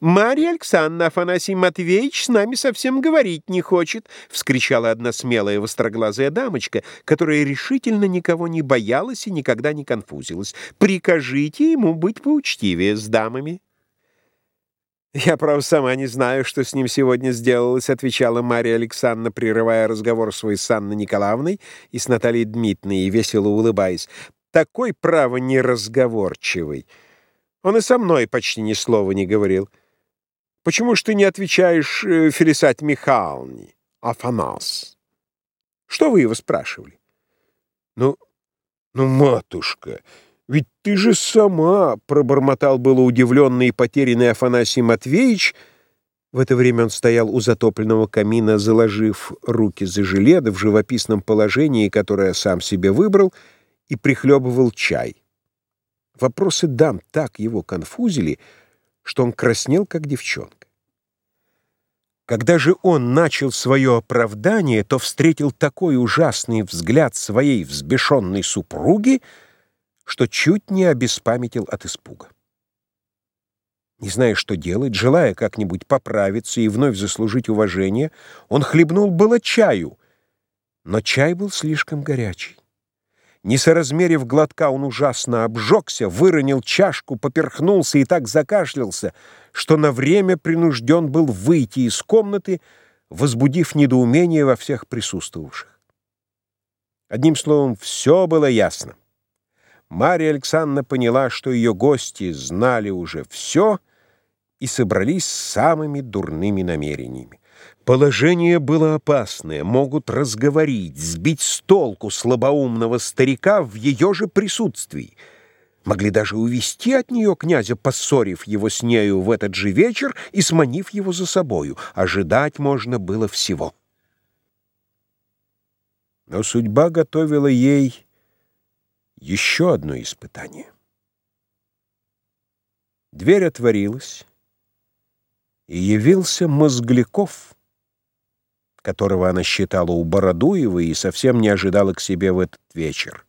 «Марья Александровна Афанасий Матвеевич с нами совсем говорить не хочет», — вскричала одна смелая востроглазая дамочка, которая решительно никого не боялась и никогда не конфузилась. «Прикажите ему быть поучтивее с дамами». «Я, право, сама не знаю, что с ним сегодня сделалось», — отвечала Марья Александровна, прерывая разговор свой с Анной Николаевной и с Натальей Дмитриевной, весело улыбаясь. «Такой, право, неразговорчивый. Он и со мной почти ни слова не говорил». Почему ж ты не отвечаешь э, Фелисать Михайловне, Афанас? Что вы его спрашивали? Ну, ну, матушка, ведь ты же сама, пробормотал было удивленный и потерянный Афанасий Матвеевич. В это время он стоял у затопленного камина, заложив руки за жилет в живописном положении, которое сам себе выбрал, и прихлебывал чай. Вопросы дам так его конфузили, что он краснел, как девчонка. Когда же он начал свое оправдание, то встретил такой ужасный взгляд своей взбешенной супруги, что чуть не обеспамятил от испуга. Не зная, что делать, желая как-нибудь поправиться и вновь заслужить уважение, он хлебнул было чаю, но чай был слишком горячий. Не соразмерив глотка, он ужасно обжегся, выронил чашку, поперхнулся и так закашлялся, что на время принужден был выйти из комнаты, возбудив недоумение во всех присутствовавших. Одним словом, все было ясно. Марья Александровна поняла, что ее гости знали уже все и собрались с самыми дурными намерениями. Положение было опасное, могут разговорить, сбить с толку слабоумного старика в ее же присутствии. Могли даже увести от нее князя, поссорив его с нею в этот же вечер и сманив его за собою. Ожидать можно было всего. Но судьба готовила ей еще одно испытание. Дверь отворилась, и явился Мозгляков — которого она считала у Бородуева и совсем не ожидала к себе в этот вечер.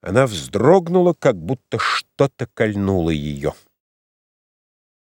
Она вздрогнула, как будто что-то кольнуло ее.